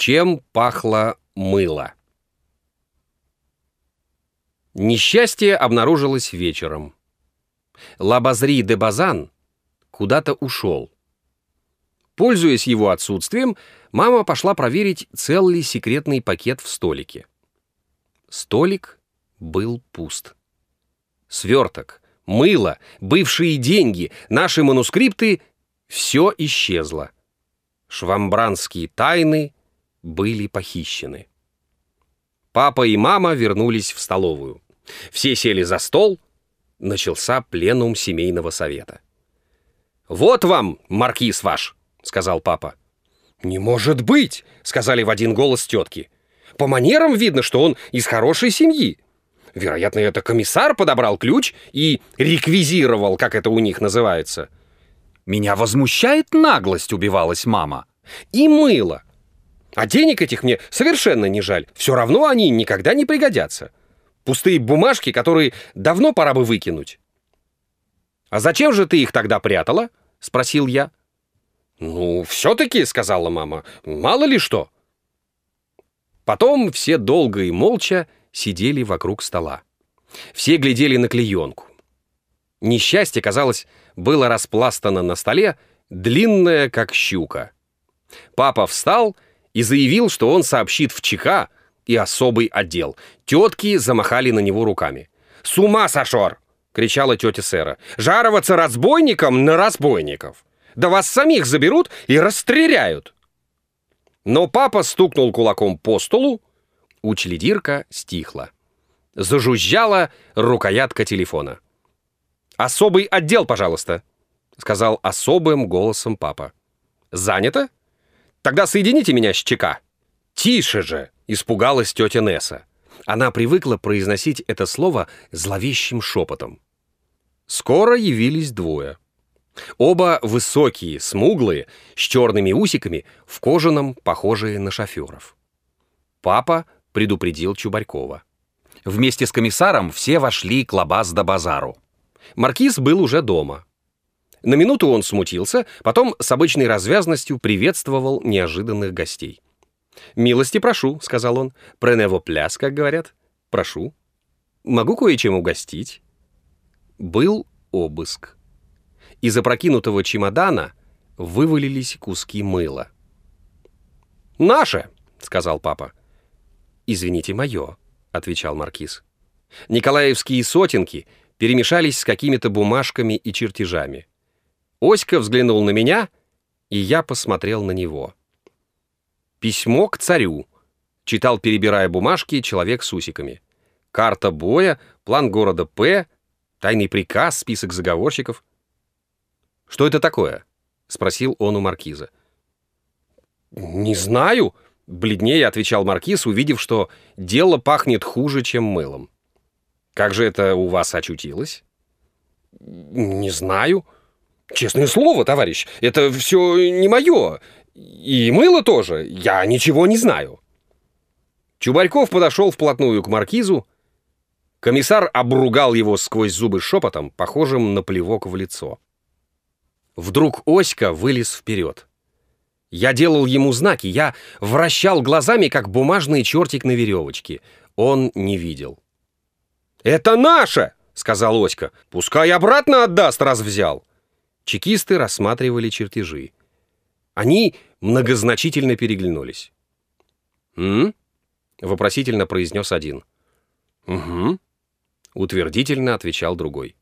Чем пахло мыло? Несчастье обнаружилось вечером. Лабазри де Базан куда-то ушел. Пользуясь его отсутствием, мама пошла проверить, цел ли секретный пакет в столике. Столик был пуст. Сверток, мыло, бывшие деньги, наши манускрипты — все исчезло. Швамбранские тайны были похищены. Папа и мама вернулись в столовую. Все сели за стол. Начался пленум семейного совета. «Вот вам, маркиз ваш!» — сказал папа. «Не может быть!» — сказали в один голос тетки. «По манерам видно, что он из хорошей семьи. Вероятно, это комиссар подобрал ключ и реквизировал, как это у них называется». «Меня возмущает наглость», — убивалась мама. «И мыло. А денег этих мне совершенно не жаль. Все равно они никогда не пригодятся. Пустые бумажки, которые давно пора бы выкинуть». «А зачем же ты их тогда прятала?» — спросил я. «Ну, все-таки», — сказала мама, — «мало ли что». Потом все долго и молча сидели вокруг стола. Все глядели на клеенку. Несчастье, казалось, было распластано на столе, длинное, как щука. Папа встал и заявил, что он сообщит в ЧК и особый отдел. Тетки замахали на него руками. «С ума сошел!» — кричала тетя Сэра. «Жароваться разбойником на разбойников!» Да вас самих заберут и расстреляют. Но папа стукнул кулаком по столу, учледирка стихла. Зажужжала рукоятка телефона. «Особый отдел, пожалуйста», — сказал особым голосом папа. «Занято? Тогда соедините меня с ЧК». «Тише же!» — испугалась тетя Несса. Она привыкла произносить это слово зловещим шепотом. Скоро явились двое. Оба высокие, смуглые, с черными усиками, в кожаном, похожие на шоферов. Папа предупредил Чубарькова. Вместе с комиссаром все вошли к лабаз до базару. Маркиз был уже дома. На минуту он смутился, потом с обычной развязностью приветствовал неожиданных гостей. «Милости прошу», — сказал он. «Пренево пляс, как говорят. Прошу. Могу кое-чем угостить?» Был обыск. Из опрокинутого чемодана вывалились куски мыла. «Наше!» — сказал папа. «Извините, мое», — отвечал маркиз. Николаевские сотенки перемешались с какими-то бумажками и чертежами. Оська взглянул на меня, и я посмотрел на него. «Письмо к царю», — читал, перебирая бумажки, человек с усиками. «Карта боя, план города П, тайный приказ, список заговорщиков». «Что это такое?» — спросил он у маркиза. «Не знаю», — бледнее отвечал маркиз, увидев, что дело пахнет хуже, чем мылом. «Как же это у вас очутилось?» «Не знаю. Честное слово, товарищ, это все не мое. И мыло тоже. Я ничего не знаю». Чубарьков подошел вплотную к маркизу. Комиссар обругал его сквозь зубы шепотом, похожим на плевок в лицо. Вдруг Оська вылез вперед. Я делал ему знаки, я вращал глазами, как бумажный чертик на веревочке. Он не видел. «Это наше!» — сказал Оська. «Пускай обратно отдаст, раз взял!» Чекисты рассматривали чертежи. Они многозначительно переглянулись. «М?», вопросительно произнес один. «Угу», — утвердительно отвечал другой.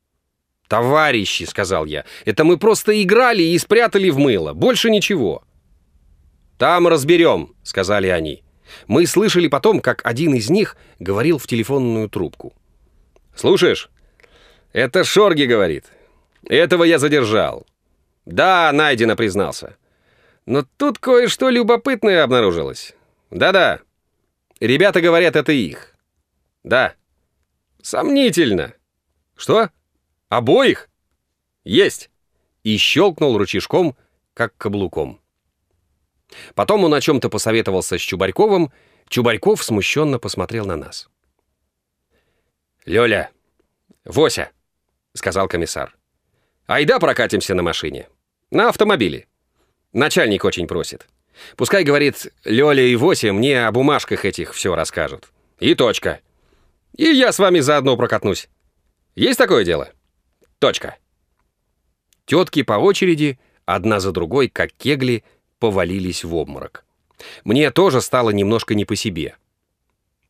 «Товарищи», — сказал я, — «это мы просто играли и спрятали в мыло, больше ничего». «Там разберем», — сказали они. Мы слышали потом, как один из них говорил в телефонную трубку. «Слушаешь? Это Шорги говорит. Этого я задержал. Да, найдено, признался. Но тут кое-что любопытное обнаружилось. Да-да. Ребята говорят, это их. Да. Сомнительно. Что? Обоих? Есть. И щелкнул рычажком, как каблуком. Потом он о чем-то посоветовался с Чубарьковым. Чубарьков смущенно посмотрел на нас. «Лёля, Вося», — сказал комиссар. «Айда прокатимся на машине. На автомобиле. Начальник очень просит. Пускай, говорит, Лёля и Вася мне о бумажках этих все расскажут. И точка. И я с вами заодно прокатнусь. Есть такое дело? Точка. Тетки по очереди, одна за другой, как кегли, повалились в обморок. Мне тоже стало немножко не по себе.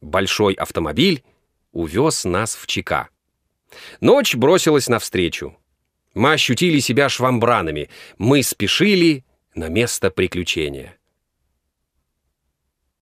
Большой автомобиль увез нас в ЧК. Ночь бросилась навстречу. Мы ощутили себя швамбранами. Мы спешили на место приключения.